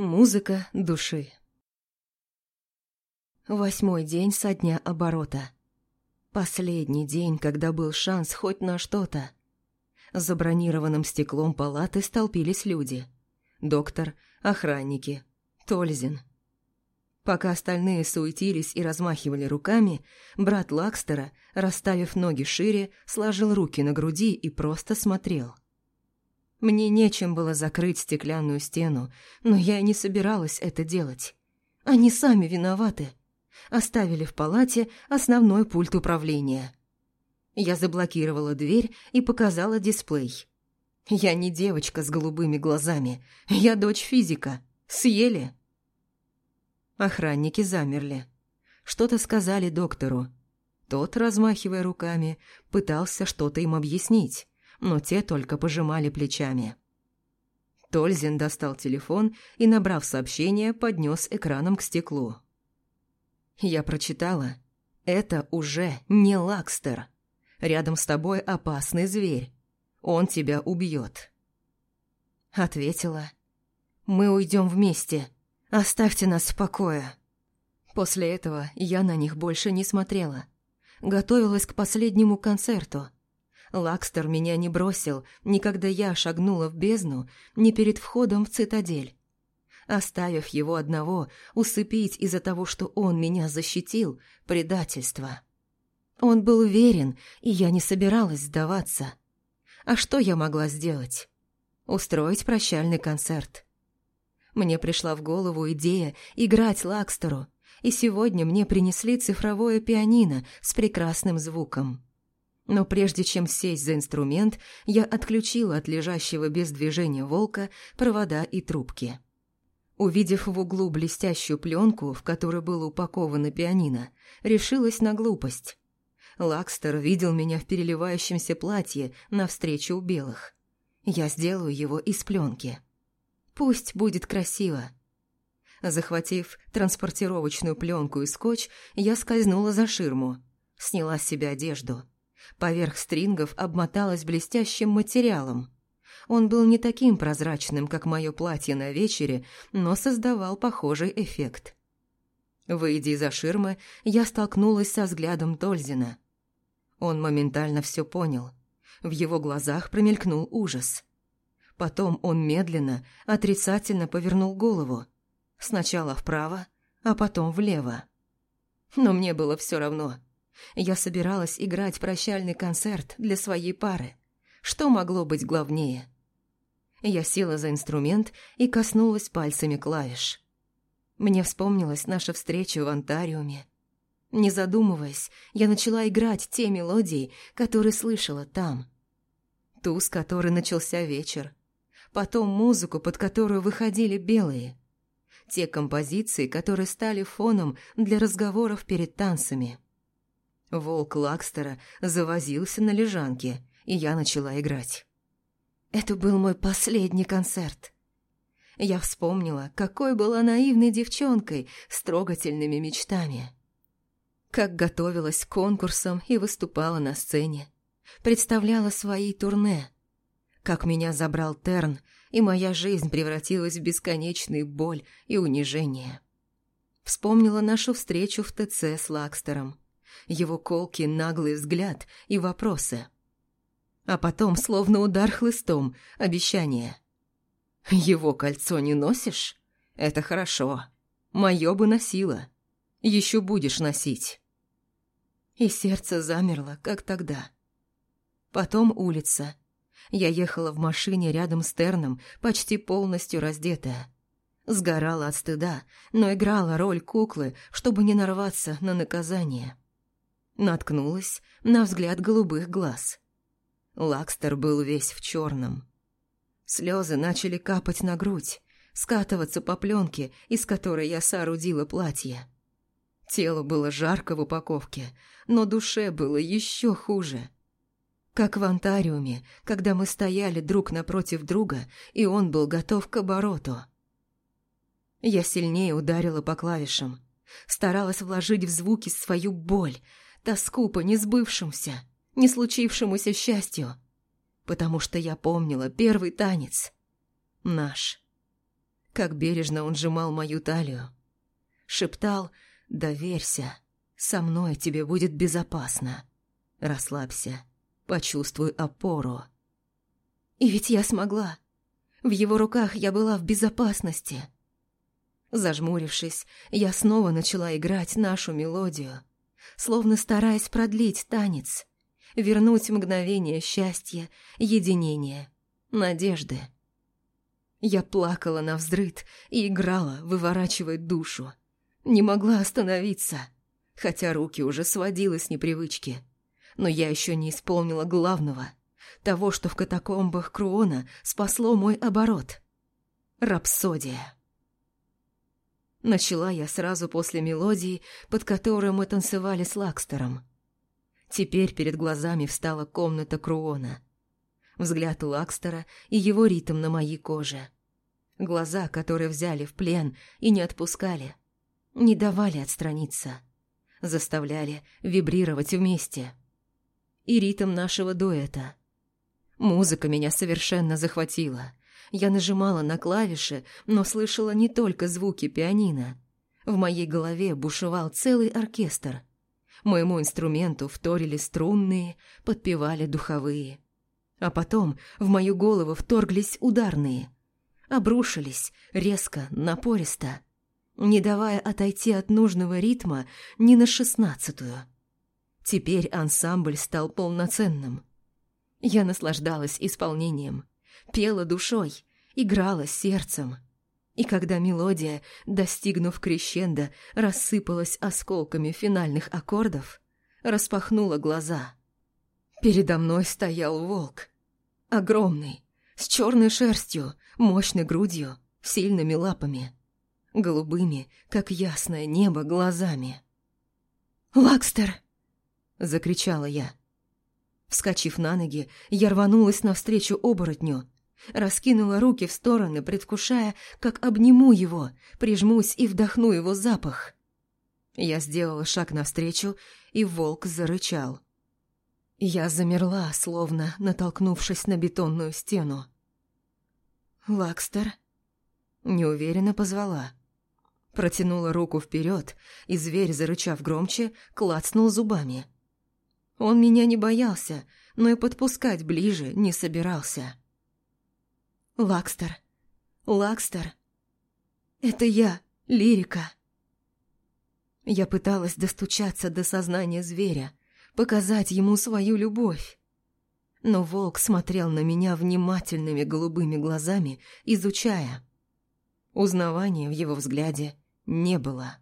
Музыка души. Восьмой день со дня оборота. Последний день, когда был шанс хоть на что-то. За бронированным стеклом палаты столпились люди. Доктор, охранники, Тользин. Пока остальные суетились и размахивали руками, брат Лакстера, расставив ноги шире, сложил руки на груди и просто смотрел. Мне нечем было закрыть стеклянную стену, но я и не собиралась это делать. Они сами виноваты. Оставили в палате основной пульт управления. Я заблокировала дверь и показала дисплей. Я не девочка с голубыми глазами, я дочь физика. Съели. Охранники замерли. Что-то сказали доктору. Тот, размахивая руками, пытался что-то им объяснить но те только пожимали плечами. Тользин достал телефон и, набрав сообщение, поднес экраном к стеклу. Я прочитала. «Это уже не Лакстер. Рядом с тобой опасный зверь. Он тебя убьет». Ответила. «Мы уйдем вместе. Оставьте нас в покое». После этого я на них больше не смотрела. Готовилась к последнему концерту – Лакстер меня не бросил, ни когда я шагнула в бездну, ни перед входом в цитадель. Оставив его одного, усыпить из-за того, что он меня защитил, предательство. Он был уверен, и я не собиралась сдаваться. А что я могла сделать? Устроить прощальный концерт. Мне пришла в голову идея играть Лакстеру, и сегодня мне принесли цифровое пианино с прекрасным звуком. Но прежде чем сесть за инструмент, я отключила от лежащего без движения волка провода и трубки. Увидев в углу блестящую пленку, в которой было упаковано пианино, решилась на глупость. Лакстер видел меня в переливающемся платье навстречу у белых. Я сделаю его из пленки. Пусть будет красиво. Захватив транспортировочную пленку и скотч, я скользнула за ширму, сняла с себя одежду. Поверх стрингов обмоталась блестящим материалом. Он был не таким прозрачным, как мое платье на вечере, но создавал похожий эффект. Выйдя из-за ширмы, я столкнулась со взглядом Тользина. Он моментально все понял. В его глазах промелькнул ужас. Потом он медленно, отрицательно повернул голову. Сначала вправо, а потом влево. Но мне было все равно – я собиралась играть прощальный концерт для своей пары. Что могло быть главнее? Я села за инструмент и коснулась пальцами клавиш. Мне вспомнилась наша встреча в Антариуме. Не задумываясь, я начала играть те мелодии, которые слышала там. Ту, с которой начался вечер. Потом музыку, под которую выходили белые. Те композиции, которые стали фоном для разговоров перед танцами. Волк Лакстера завозился на лежанке, и я начала играть. Это был мой последний концерт. Я вспомнила, какой была наивной девчонкой с трогательными мечтами. Как готовилась к конкурсам и выступала на сцене. Представляла свои турне. Как меня забрал Терн, и моя жизнь превратилась в бесконечную боль и унижение. Вспомнила нашу встречу в ТЦ с Лакстером его колкий наглый взгляд и вопросы. А потом, словно удар хлыстом, обещание. «Его кольцо не носишь? Это хорошо. Мое бы носила. Еще будешь носить». И сердце замерло, как тогда. Потом улица. Я ехала в машине рядом с Терном, почти полностью раздетая. Сгорала от стыда, но играла роль куклы, чтобы не нарваться на наказание наткнулась на взгляд голубых глаз. Лакстер был весь в черном. Слезы начали капать на грудь, скатываться по пленке, из которой я соорудила платье. Тело было жарко в упаковке, но душе было еще хуже. Как в Антариуме, когда мы стояли друг напротив друга, и он был готов к обороту. Я сильнее ударила по клавишам, старалась вложить в звуки свою боль, тоску по несбывшемуся, не случившемуся счастью, потому что я помнила первый танец. Наш. как бережно он сжимал мою талию. Шептал «Доверься, со мной тебе будет безопасно. Расслабься, почувствуй опору». И ведь я смогла. В его руках я была в безопасности. Зажмурившись, я снова начала играть нашу мелодию, словно стараясь продлить танец, вернуть мгновение счастья, единения, надежды. Я плакала на взрыд и играла, выворачивая душу. Не могла остановиться, хотя руки уже сводила с непривычки. Но я еще не исполнила главного, того, что в катакомбах Круона спасло мой оборот. Рапсодия. Начала я сразу после мелодии, под которой мы танцевали с Лакстером. Теперь перед глазами встала комната Круона. Взгляд Лакстера и его ритм на моей коже. Глаза, которые взяли в плен и не отпускали. Не давали отстраниться. Заставляли вибрировать вместе. И ритм нашего дуэта. Музыка меня совершенно захватила. Я нажимала на клавиши, но слышала не только звуки пианино. В моей голове бушевал целый оркестр. Моему инструменту вторили струнные, подпевали духовые. А потом в мою голову вторглись ударные. Обрушились резко, напористо, не давая отойти от нужного ритма ни на шестнадцатую. Теперь ансамбль стал полноценным. Я наслаждалась исполнением пела душой, играла сердцем. И когда мелодия, достигнув крещенда, рассыпалась осколками финальных аккордов, распахнула глаза. Передо мной стоял волк. Огромный, с черной шерстью, мощной грудью, сильными лапами. Голубыми, как ясное небо, глазами. «Лакстер!» — закричала я. Вскочив на ноги, я рванулась навстречу оборотню, Раскинула руки в стороны, предвкушая, как обниму его, прижмусь и вдохну его запах. Я сделала шаг навстречу, и волк зарычал. Я замерла, словно натолкнувшись на бетонную стену. «Лакстер?» Неуверенно позвала. Протянула руку вперед, и зверь, зарычав громче, клацнул зубами. Он меня не боялся, но и подпускать ближе не собирался. Лакстер. Лакстер. Это я, Лирика. Я пыталась достучаться до сознания зверя, показать ему свою любовь. Но волк смотрел на меня внимательными голубыми глазами, изучая. Узнавания в его взгляде не было.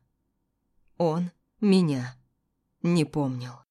Он меня не помнил.